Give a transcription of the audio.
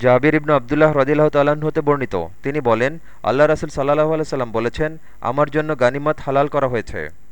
জাবির ইবনু আবদুল্লাহ রদিল্লাহ তাল্লাহ্ন হতে বর্ণিত। তিনি বলেন, আল্লাহ রাসুল সাল্লাহ আলাইসাল্লাম বলেছেন, আমার জন্য গানিমত হালাল করা হয়েছে।